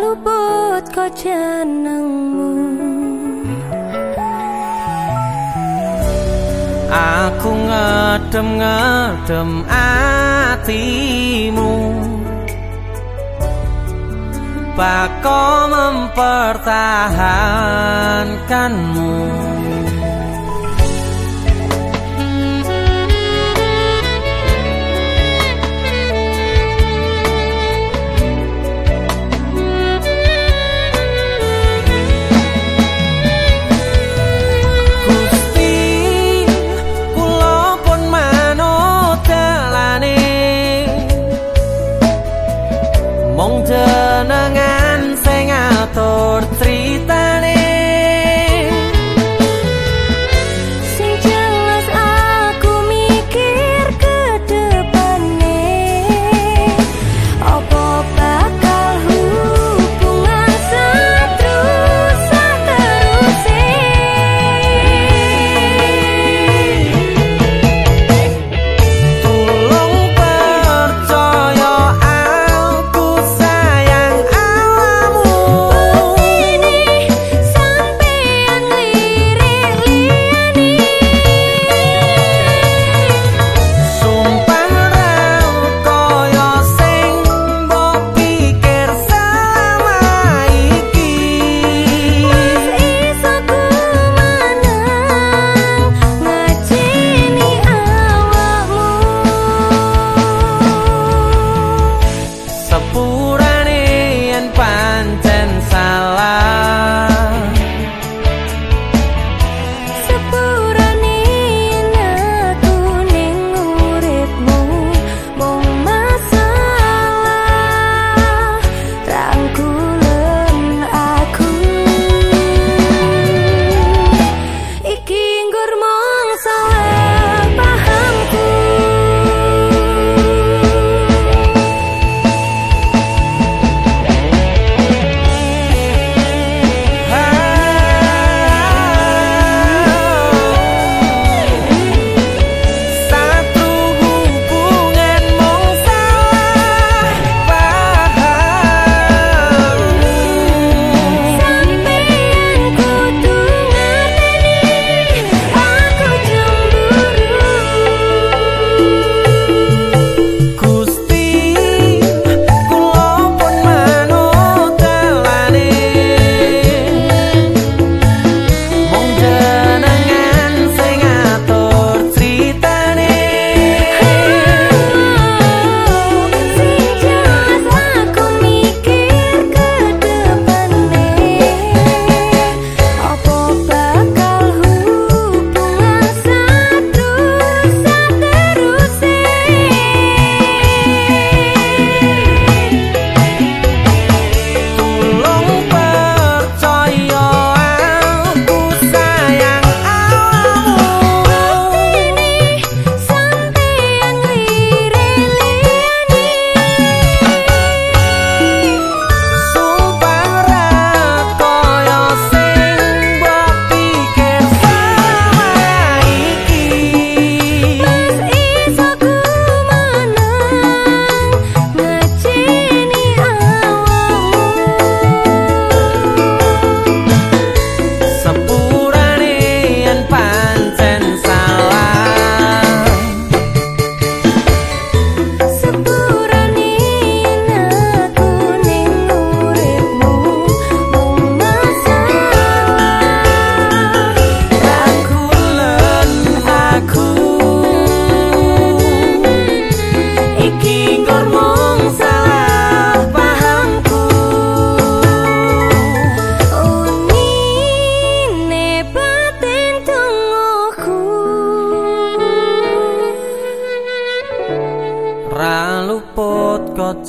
luput kok jenengmu. Aku ngedem-ngedem atimu Bako mempertahankanmu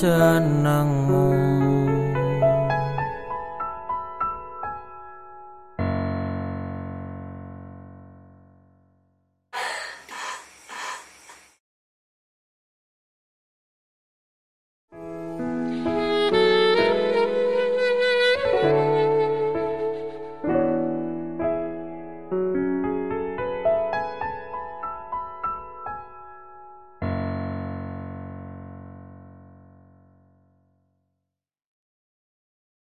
chân nắng